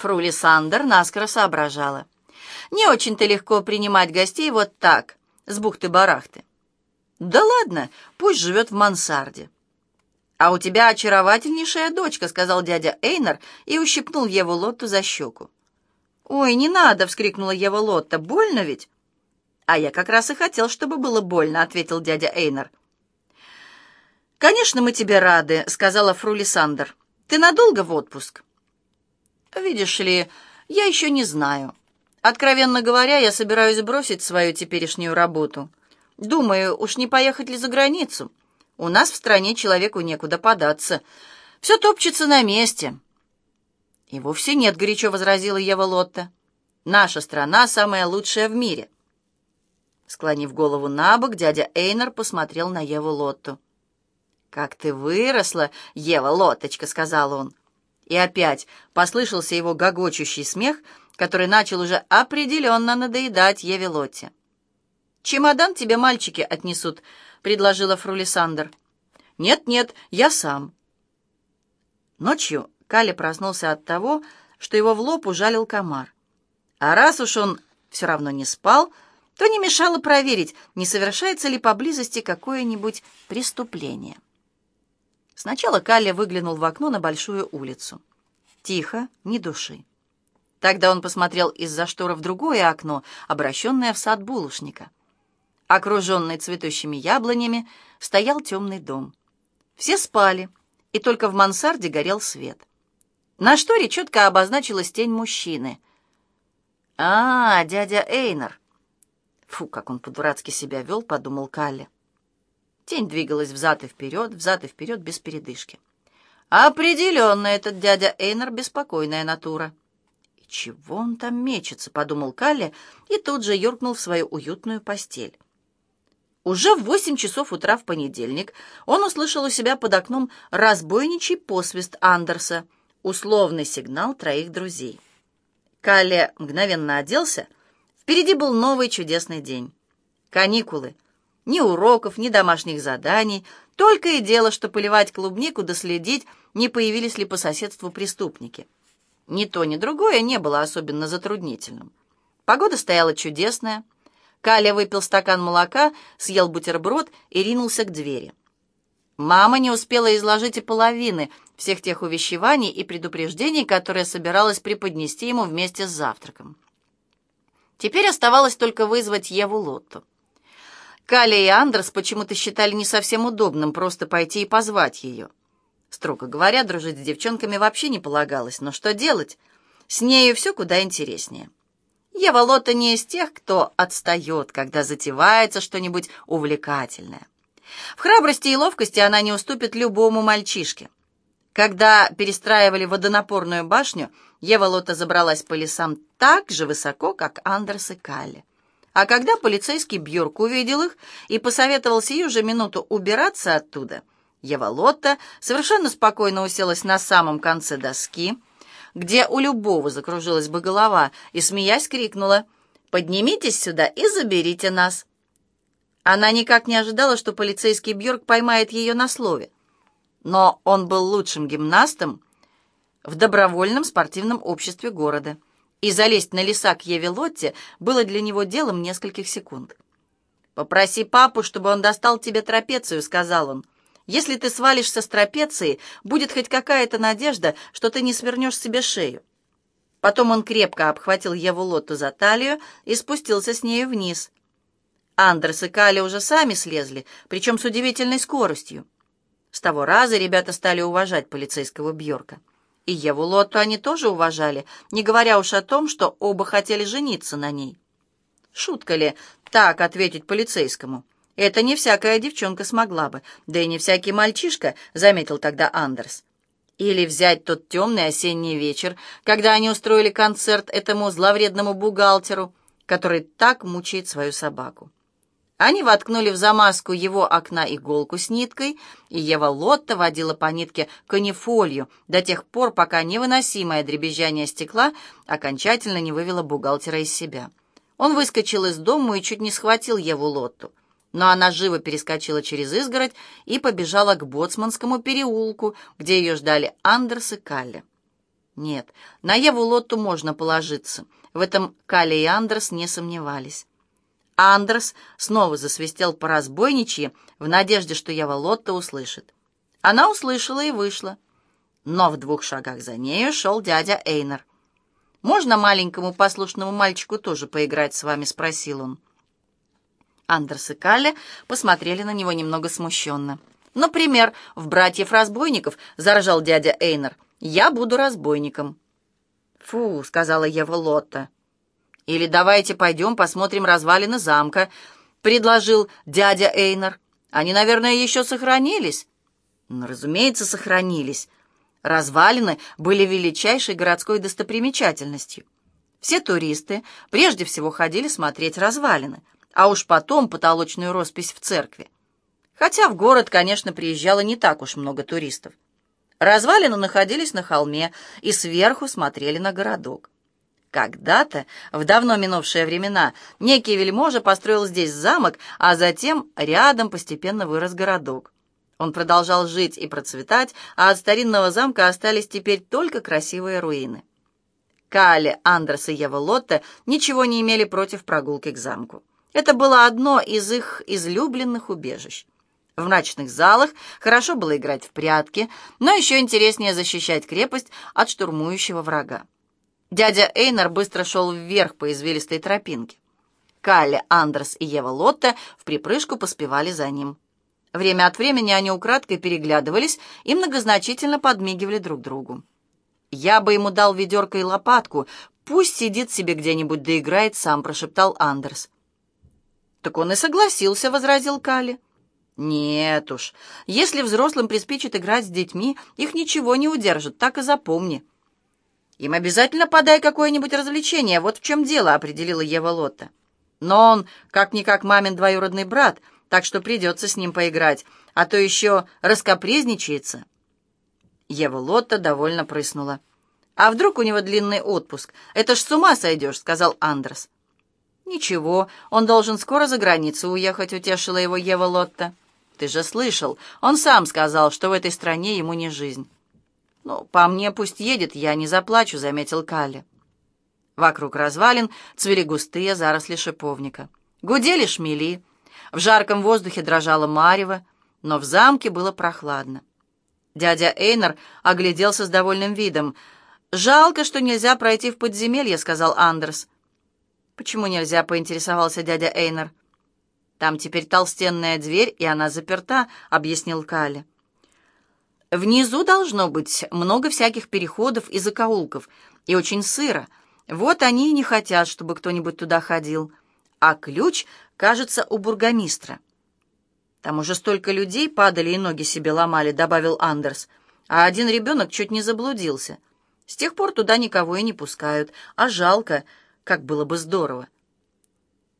Фрули Сандер наскоро соображала. «Не очень-то легко принимать гостей вот так, с бухты-барахты». «Да ладно, пусть живет в мансарде». «А у тебя очаровательнейшая дочка», — сказал дядя Эйнер и ущипнул Еву Лотту за щеку. «Ой, не надо!» — вскрикнула Ева Лотта. «Больно ведь?» «А я как раз и хотел, чтобы было больно», — ответил дядя Эйнер. «Конечно, мы тебе рады», — сказала Фрули Сандер. «Ты надолго в отпуск?» «Видишь ли, я еще не знаю. Откровенно говоря, я собираюсь бросить свою теперешнюю работу. Думаю, уж не поехать ли за границу. У нас в стране человеку некуда податься. Все топчется на месте». «И вовсе нет», — горячо возразила Ева Лотта. «Наша страна самая лучшая в мире». Склонив голову на бок, дядя Эйнер посмотрел на Еву Лотту. «Как ты выросла, Ева Лотточка», — сказал он. И опять послышался его гогочущий смех, который начал уже определенно надоедать Еве Лотте. «Чемодан тебе мальчики отнесут», — предложила Фрулисандр. «Нет-нет, я сам». Ночью Калли проснулся от того, что его в лоб ужалил комар. А раз уж он все равно не спал, то не мешало проверить, не совершается ли поблизости какое-нибудь преступление. Сначала Калли выглянул в окно на большую улицу. Тихо, ни души. Тогда он посмотрел из-за штора в другое окно, обращенное в сад булочника. Окруженный цветущими яблонями, стоял темный дом. Все спали, и только в мансарде горел свет. На шторе четко обозначилась тень мужчины. «А, дядя Эйнер!» Фу, как он по-дурацки себя вел, подумал Калли. Тень двигалась взад и вперед, взад и вперед, без передышки. Определенно этот дядя Эйнер беспокойная натура. «И чего он там мечется?» — подумал Калли и тут же юркнул в свою уютную постель. Уже в восемь часов утра в понедельник он услышал у себя под окном разбойничий посвист Андерса, условный сигнал троих друзей. Калли мгновенно оделся. Впереди был новый чудесный день. Каникулы — ни уроков, ни домашних заданий, только и дело, что поливать клубнику да следить, не появились ли по соседству преступники. Ни то, ни другое не было особенно затруднительным. Погода стояла чудесная. Каля выпил стакан молока, съел бутерброд и ринулся к двери. Мама не успела изложить и половины всех тех увещеваний и предупреждений, которые собиралась преподнести ему вместе с завтраком. Теперь оставалось только вызвать Еву Лотту. Каля и Андерс почему-то считали не совсем удобным просто пойти и позвать ее. Строго говоря, дружить с девчонками вообще не полагалось, но что делать? С нею все куда интереснее. Ева Лота не из тех, кто отстает, когда затевается что-нибудь увлекательное. В храбрости и ловкости она не уступит любому мальчишке. Когда перестраивали водонапорную башню, Ева Лота забралась по лесам так же высоко, как Андерс и Калли. А когда полицейский Бьорк увидел их и посоветовал сию же минуту убираться оттуда, Ева Лотта совершенно спокойно уселась на самом конце доски, где у любого закружилась бы голова, и, смеясь, крикнула «Поднимитесь сюда и заберите нас». Она никак не ожидала, что полицейский Бьорк поймает ее на слове. Но он был лучшим гимнастом в добровольном спортивном обществе города — и залезть на леса к Еве Лотте было для него делом нескольких секунд. «Попроси папу, чтобы он достал тебе трапецию», — сказал он. «Если ты свалишься с трапеции, будет хоть какая-то надежда, что ты не свернешь себе шею». Потом он крепко обхватил Еву Лотту за талию и спустился с нею вниз. Андерс и Кали уже сами слезли, причем с удивительной скоростью. С того раза ребята стали уважать полицейского Бьорка. И Еву Лотту они тоже уважали, не говоря уж о том, что оба хотели жениться на ней. Шутка ли так ответить полицейскому? Это не всякая девчонка смогла бы, да и не всякий мальчишка, заметил тогда Андерс. Или взять тот темный осенний вечер, когда они устроили концерт этому зловредному бухгалтеру, который так мучает свою собаку. Они воткнули в замазку его окна иголку с ниткой, и Ева Лотта водила по нитке канифолью до тех пор, пока невыносимое дребезжание стекла окончательно не вывело бухгалтера из себя. Он выскочил из дома и чуть не схватил Еву Лотту. Но она живо перескочила через изгородь и побежала к Боцманскому переулку, где ее ждали Андерс и Калли. Нет, на Еву Лотту можно положиться. В этом Калли и Андерс не сомневались. Андерс снова засвистел по разбойничьи в надежде, что Ева Лотта услышит. Она услышала и вышла. Но в двух шагах за нею шел дядя Эйнер. «Можно маленькому послушному мальчику тоже поиграть с вами?» — спросил он. Андерс и Калли посмотрели на него немного смущенно. «Например, в «Братьев-разбойников» заржал дядя Эйнер. «Я буду разбойником». «Фу», — сказала Ева Лотта. «Или давайте пойдем посмотрим развалины замка», — предложил дядя Эйнер. «Они, наверное, еще сохранились». «Ну, разумеется, сохранились». Развалины были величайшей городской достопримечательностью. Все туристы прежде всего ходили смотреть развалины, а уж потом потолочную роспись в церкви. Хотя в город, конечно, приезжало не так уж много туристов. Развалины находились на холме и сверху смотрели на городок. Когда-то, в давно минувшие времена, некий вельможа построил здесь замок, а затем рядом постепенно вырос городок. Он продолжал жить и процветать, а от старинного замка остались теперь только красивые руины. Кале, Андерс и Ева Лотте ничего не имели против прогулки к замку. Это было одно из их излюбленных убежищ. В мрачных залах хорошо было играть в прятки, но еще интереснее защищать крепость от штурмующего врага. Дядя Эйнар быстро шел вверх по извилистой тропинке. Калли, Андерс и Ева Лотте в припрыжку поспевали за ним. Время от времени они украдкой переглядывались и многозначительно подмигивали друг другу. «Я бы ему дал ведерко и лопатку, пусть сидит себе где-нибудь да играет сам», — прошептал Андерс. «Так он и согласился», — возразил Калли. «Нет уж, если взрослым приспичит играть с детьми, их ничего не удержит, так и запомни». «Им обязательно подай какое-нибудь развлечение, вот в чем дело», — определила Ева Лотта. «Но он, как-никак, мамин двоюродный брат», так что придется с ним поиграть, а то еще раскопризничается». Ева Лотта довольно прыснула. «А вдруг у него длинный отпуск? Это ж с ума сойдешь», — сказал Андрес. «Ничего, он должен скоро за границу уехать», — утешила его Ева Лотта. «Ты же слышал, он сам сказал, что в этой стране ему не жизнь». «Ну, по мне пусть едет, я не заплачу», — заметил Калли. Вокруг развалин цвели густые заросли шиповника. Гудели шмели, в жарком воздухе дрожало марево, но в замке было прохладно. Дядя Эйнер огляделся с довольным видом. «Жалко, что нельзя пройти в подземелье», — сказал Андерс. «Почему нельзя?» — поинтересовался дядя Эйнер. «Там теперь толстенная дверь, и она заперта», — объяснил Калли. «Внизу должно быть много всяких переходов и закоулков, и очень сыро. Вот они и не хотят, чтобы кто-нибудь туда ходил. А ключ Кажется, у бургомистра. Там уже столько людей падали и ноги себе ломали, добавил Андерс. А один ребенок чуть не заблудился. С тех пор туда никого и не пускают. А жалко, как было бы здорово.